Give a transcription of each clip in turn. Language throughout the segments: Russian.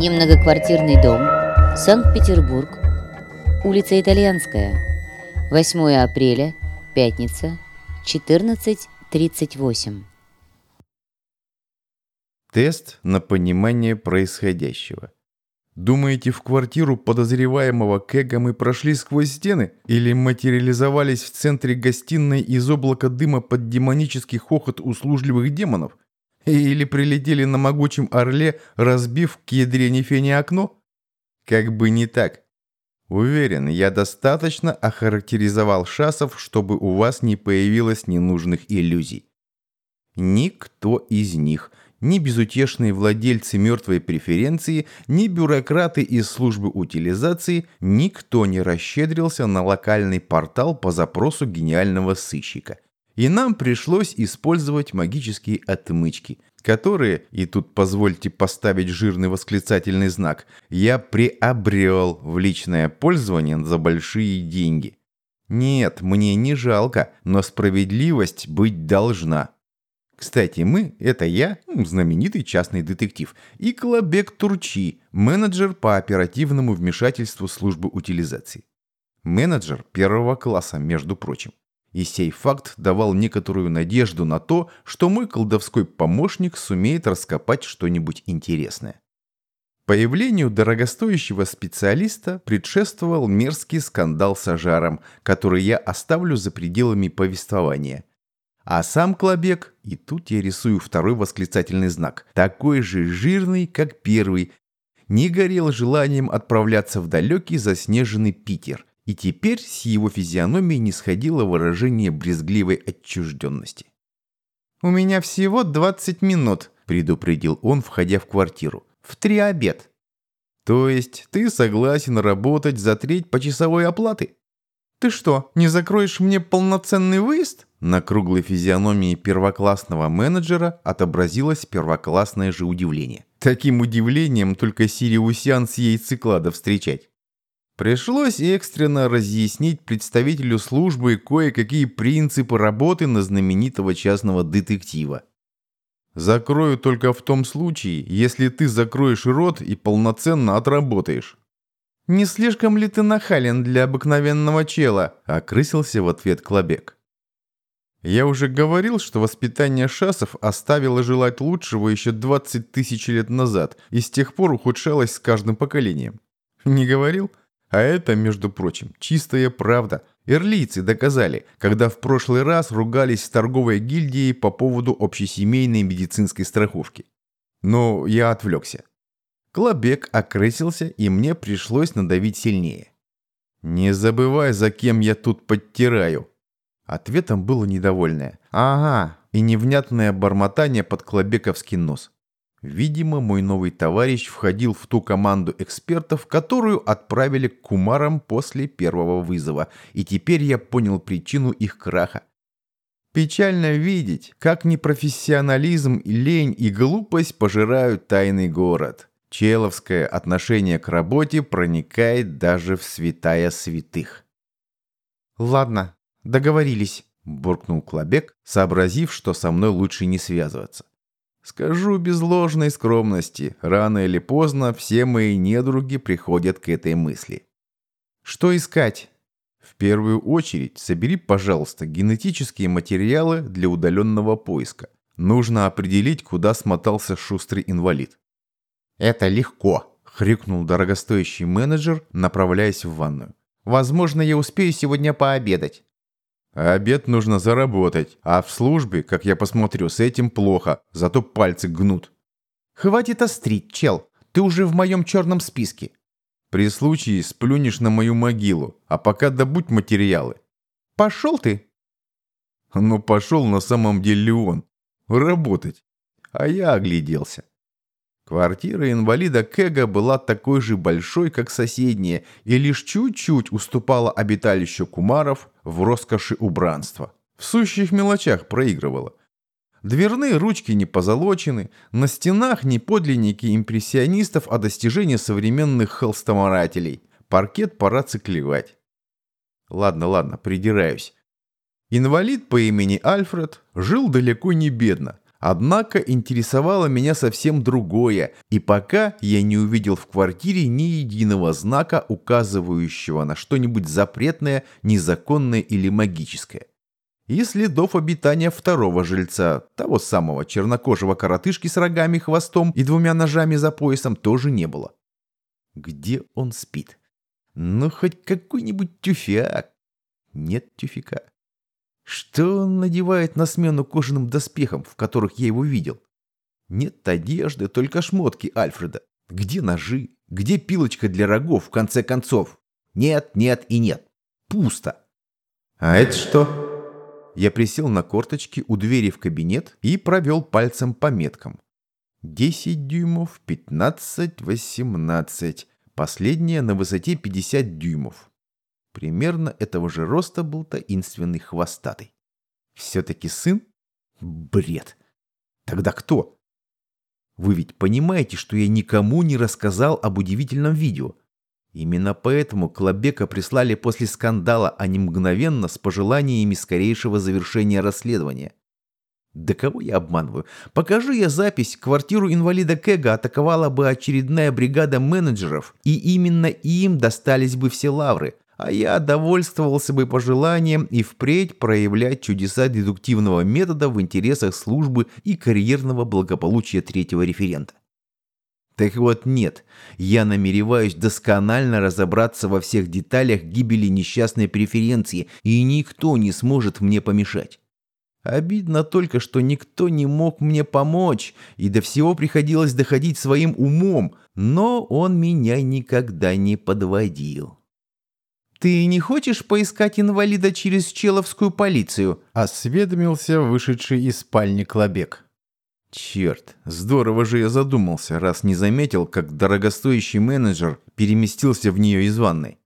Немногоквартирный дом, Санкт-Петербург, улица Итальянская, 8 апреля, пятница, 14.38. Тест на понимание происходящего. Думаете, в квартиру подозреваемого Кэга мы прошли сквозь стены или материализовались в центре гостиной из облака дыма под демонический хохот услужливых демонов? Или прилетели на могучем орле, разбив к ядрене фене окно? Как бы не так. Уверен, я достаточно охарактеризовал шасов, чтобы у вас не появилось ненужных иллюзий. Никто из них – ни безутешные владельцы мертвой преференции, ни бюрократы из службы утилизации, никто не расщедрился на локальный портал по запросу гениального сыщика. И нам пришлось использовать магические отмычки, которые, и тут позвольте поставить жирный восклицательный знак, я приобрел в личное пользование за большие деньги. Нет, мне не жалко, но справедливость быть должна. Кстати, мы – это я, знаменитый частный детектив, и Клобек Турчи, менеджер по оперативному вмешательству службы утилизации. Менеджер первого класса, между прочим. И сей факт давал некоторую надежду на то, что мой колдовской помощник сумеет раскопать что-нибудь интересное. Появлению дорогостоящего специалиста предшествовал мерзкий скандал с ажаром, который я оставлю за пределами повествования – а сам Клобек, и тут я рисую второй восклицательный знак, такой же жирный, как первый, не горел желанием отправляться в далекий заснеженный Питер, и теперь с его физиономии не сходило выражение брезгливой отчужденности. «У меня всего 20 минут», – предупредил он, входя в квартиру. «В три обед». «То есть ты согласен работать за треть почасовой оплаты?» «Ты что, не закроешь мне полноценный выезд?» На круглой физиономии первоклассного менеджера отобразилось первоклассное же удивление. Таким удивлением только Сириусян с яйцеклада встречать. Пришлось экстренно разъяснить представителю службы кое-какие принципы работы на знаменитого частного детектива. Закрою только в том случае, если ты закроешь рот и полноценно отработаешь. «Не слишком ли ты нахален для обыкновенного чела?» – окрысился в ответ Клобек. Я уже говорил, что воспитание шасов оставило желать лучшего еще 20 тысяч лет назад и с тех пор ухудшалось с каждым поколением. Не говорил? А это, между прочим, чистая правда. Ирлийцы доказали, когда в прошлый раз ругались с торговой гильдией по поводу общесемейной медицинской страховки. Но я отвлекся. Клобек окрысился, и мне пришлось надавить сильнее. «Не забывай, за кем я тут подтираю». Ответом было недовольное «Ага» и невнятное бормотание под клобековский нос. Видимо, мой новый товарищ входил в ту команду экспертов, которую отправили к кумарам после первого вызова, и теперь я понял причину их краха. Печально видеть, как непрофессионализм, лень и глупость пожирают тайный город. Человское отношение к работе проникает даже в святая святых. «Ладно, договорились», – буркнул Клобек, сообразив, что со мной лучше не связываться. «Скажу без ложной скромности, рано или поздно все мои недруги приходят к этой мысли». «Что искать?» «В первую очередь собери, пожалуйста, генетические материалы для удаленного поиска. Нужно определить, куда смотался шустрый инвалид. «Это легко», — хрюкнул дорогостоящий менеджер, направляясь в ванную. «Возможно, я успею сегодня пообедать». «Обед нужно заработать, а в службе, как я посмотрю, с этим плохо, зато пальцы гнут». «Хватит острить, чел, ты уже в моем черном списке». «При случае сплюнешь на мою могилу, а пока добудь материалы». «Пошел ты!» «Ну пошел на самом деле он. Работать». А я огляделся. Квартира инвалида Кэга была такой же большой, как соседняя, и лишь чуть-чуть уступала обиталищу кумаров в роскоши убранства. В сущих мелочах проигрывала. Дверные ручки не позолочены, на стенах не подлинники импрессионистов о достижении современных холстоморателей. Паркет пора циклевать. Ладно, ладно, придираюсь. Инвалид по имени Альфред жил далеко не бедно, Однако интересовало меня совсем другое, и пока я не увидел в квартире ни единого знака, указывающего на что-нибудь запретное, незаконное или магическое. И следов обитания второго жильца, того самого чернокожего коротышки с рогами, хвостом и двумя ножами за поясом, тоже не было. Где он спит? Ну, хоть какой-нибудь тюфяк. Нет тюфяка. Что он надевает на смену кожаным доспехам, в которых я его видел? Нет одежды, только шмотки Альфреда. Где ножи? Где пилочка для рогов, в конце концов? Нет, нет и нет. Пусто. А это что? Я присел на корточки у двери в кабинет и провел пальцем по меткам. 10 дюймов, 15, 18. Последняя на высоте 50 дюймов. Примерно этого же роста был таинственный хвостатый. Все-таки сын? Бред. Тогда кто? Вы ведь понимаете, что я никому не рассказал об удивительном видео. Именно поэтому Клобека прислали после скандала, а не мгновенно с пожеланиями скорейшего завершения расследования. Да кого я обманываю? Покажу я запись, квартиру инвалида Кэга атаковала бы очередная бригада менеджеров, и именно им достались бы все лавры а я довольствовался бы пожеланием и впредь проявлять чудеса дедуктивного метода в интересах службы и карьерного благополучия третьего референта. Так вот нет, я намереваюсь досконально разобраться во всех деталях гибели несчастной преференции, и никто не сможет мне помешать. Обидно только, что никто не мог мне помочь, и до всего приходилось доходить своим умом, но он меня никогда не подводил. «Ты не хочешь поискать инвалида через Человскую полицию?» – осведомился вышедший из спальни Клобек. Черт, здорово же я задумался, раз не заметил, как дорогостоящий менеджер переместился в нее из ванной.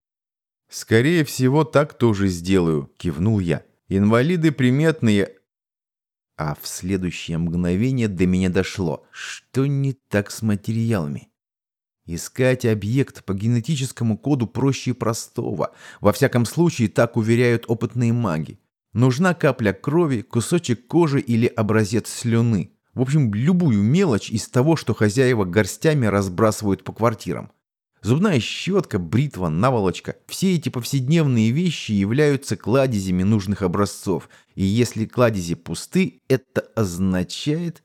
«Скорее всего, так тоже сделаю», – кивнул я. «Инвалиды приметные...» А в следующее мгновение до меня дошло, что не так с материалами. Искать объект по генетическому коду проще простого. Во всяком случае, так уверяют опытные маги. Нужна капля крови, кусочек кожи или образец слюны. В общем, любую мелочь из того, что хозяева горстями разбрасывают по квартирам. Зубная щетка, бритва, наволочка – все эти повседневные вещи являются кладезями нужных образцов. И если кладези пусты, это означает...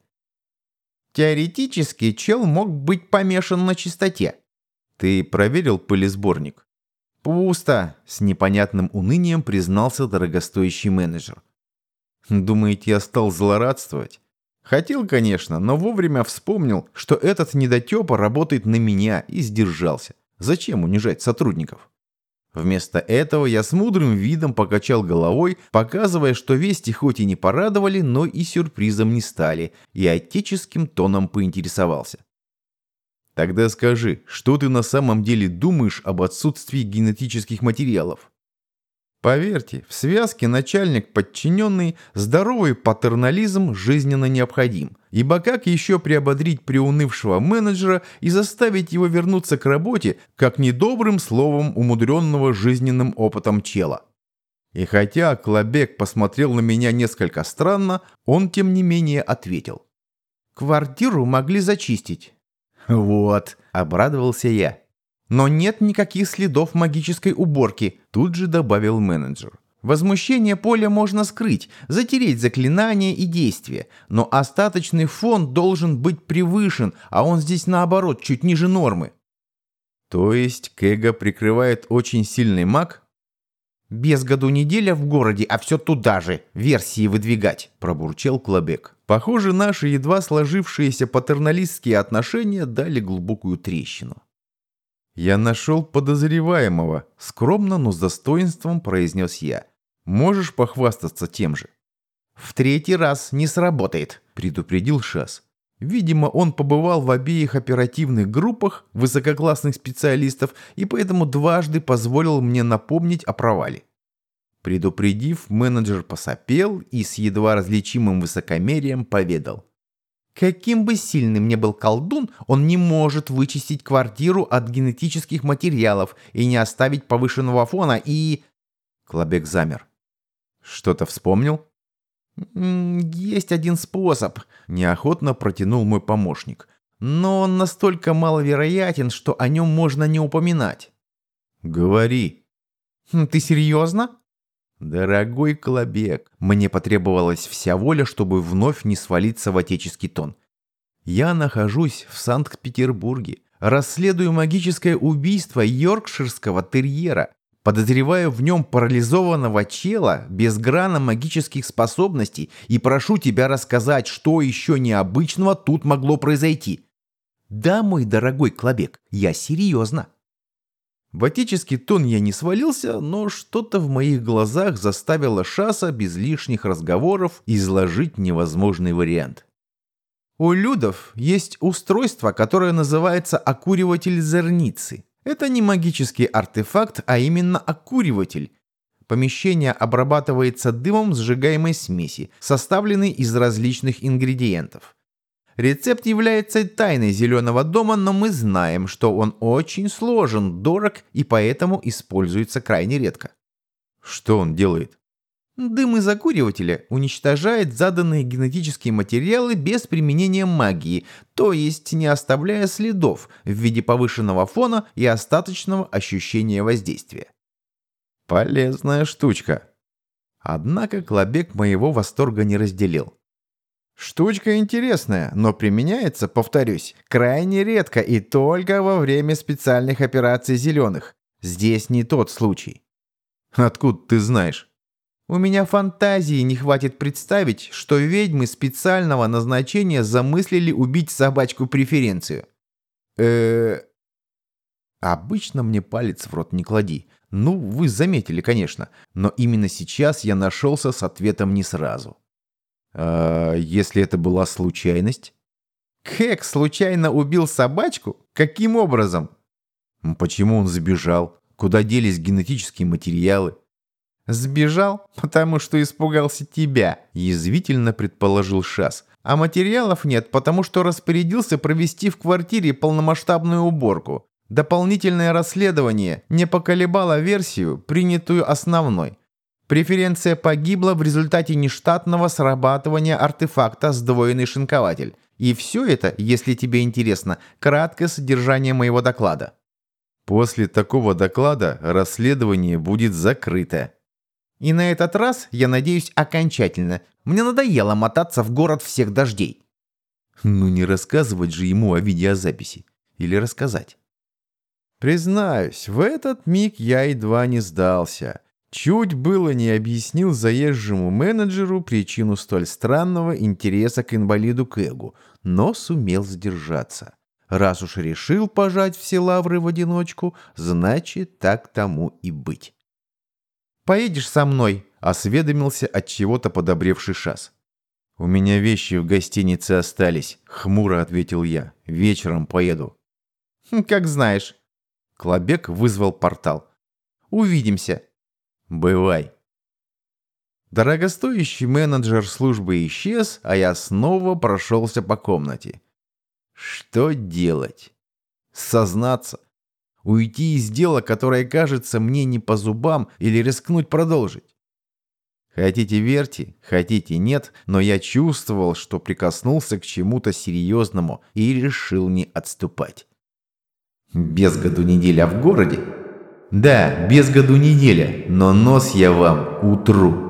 Теоретически, чел мог быть помешан на чистоте. Ты проверил пылесборник? Пусто, с непонятным унынием признался дорогостоящий менеджер. Думаете, я стал злорадствовать? Хотел, конечно, но вовремя вспомнил, что этот недотепа работает на меня и сдержался. Зачем унижать сотрудников? Вместо этого я с мудрым видом покачал головой, показывая, что вести хоть и не порадовали, но и сюрпризом не стали, и отеческим тоном поинтересовался. «Тогда скажи, что ты на самом деле думаешь об отсутствии генетических материалов?» Поверьте, в связке начальник-подчиненный здоровый патернализм жизненно необходим. Ибо как еще приободрить приунывшего менеджера и заставить его вернуться к работе, как недобрым словом умудренного жизненным опытом чела? И хотя Клобек посмотрел на меня несколько странно, он тем не менее ответил. «Квартиру могли зачистить». «Вот», — обрадовался я. Но нет никаких следов магической уборки, тут же добавил менеджер. Возмущение поля можно скрыть, затереть заклинания и действия, но остаточный фон должен быть превышен, а он здесь наоборот чуть ниже нормы. То есть Кэга прикрывает очень сильный маг? «Без году неделя в городе, а все туда же, версии выдвигать», – пробурчал Клобек. Похоже, наши едва сложившиеся патерналистские отношения дали глубокую трещину. «Я нашел подозреваемого», — скромно, но с достоинством произнес я. «Можешь похвастаться тем же?» «В третий раз не сработает», — предупредил Шас. Видимо, он побывал в обеих оперативных группах высококлассных специалистов и поэтому дважды позволил мне напомнить о провале. Предупредив, менеджер посопел и с едва различимым высокомерием поведал. Каким бы сильным ни был колдун, он не может вычистить квартиру от генетических материалов и не оставить повышенного фона и... Клобек замер. Что-то вспомнил? «Есть один способ», – неохотно протянул мой помощник. «Но он настолько маловероятен, что о нем можно не упоминать». «Говори». «Хм, «Ты серьезно?» «Дорогой Колобек, мне потребовалась вся воля, чтобы вновь не свалиться в отеческий тон. Я нахожусь в Санкт-Петербурге, расследую магическое убийство йоркширского терьера, подозреваю в нем парализованного чела без грана магических способностей и прошу тебя рассказать, что еще необычного тут могло произойти». «Да, мой дорогой Клобек, я серьезно». В отеческий тон я не свалился, но что-то в моих глазах заставило Шаса без лишних разговоров изложить невозможный вариант. У людов есть устройство, которое называется окуриватель зерницы. Это не магический артефакт, а именно окуриватель. Помещение обрабатывается дымом сжигаемой смеси, составленной из различных ингредиентов. Рецепт является тайной Зеленого дома, но мы знаем, что он очень сложен, дорог и поэтому используется крайне редко. Что он делает? Дым из закуривателя уничтожает заданные генетические материалы без применения магии, то есть не оставляя следов в виде повышенного фона и остаточного ощущения воздействия. Полезная штучка. Однако Клобек моего восторга не разделил. Штучка интересная, но применяется, повторюсь, крайне редко и только во время специальных операций зеленых. Здесь не тот случай. Откуда ты знаешь? У меня фантазии не хватит представить, что ведьмы специального назначения замыслили убить собачку преференцию. э Обычно мне палец в рот не клади. Ну, вы заметили, конечно. Но именно сейчас я нашелся с ответом не сразу. А если это была случайность? Кэк случайно убил собачку? Каким образом? Почему он сбежал? Куда делись генетические материалы? Сбежал, потому что испугался тебя, язвительно предположил Шас. А материалов нет, потому что распорядился провести в квартире полномасштабную уборку. Дополнительное расследование не поколебало версию, принятую основной. Преференция погибла в результате нештатного срабатывания артефакта «Сдвоенный шинкователь». И все это, если тебе интересно, краткое содержание моего доклада. После такого доклада расследование будет закрыто. И на этот раз, я надеюсь, окончательно. Мне надоело мотаться в город всех дождей. Ну не рассказывать же ему о видеозаписи. Или рассказать. Признаюсь, в этот миг я едва не сдался. Чуть было не объяснил заезжему менеджеру причину столь странного интереса к инвалиду Кэгу, но сумел сдержаться. Раз уж решил пожать все лавры в одиночку, значит, так тому и быть. «Поедешь со мной?» — осведомился от чего-то подобревший шас. «У меня вещи в гостинице остались», — хмуро ответил я. «Вечером поеду». «Хм, «Как знаешь». Клобек вызвал портал. «Увидимся». Бывай. Дорогостоящий менеджер службы исчез, а я снова прошелся по комнате. Что делать? Сознаться? Уйти из дела, которое кажется мне не по зубам, или рискнуть продолжить? Хотите верьте, хотите нет, но я чувствовал, что прикоснулся к чему-то серьезному и решил не отступать. Без году неделя в городе да, без году неделя, но нос я вам утру.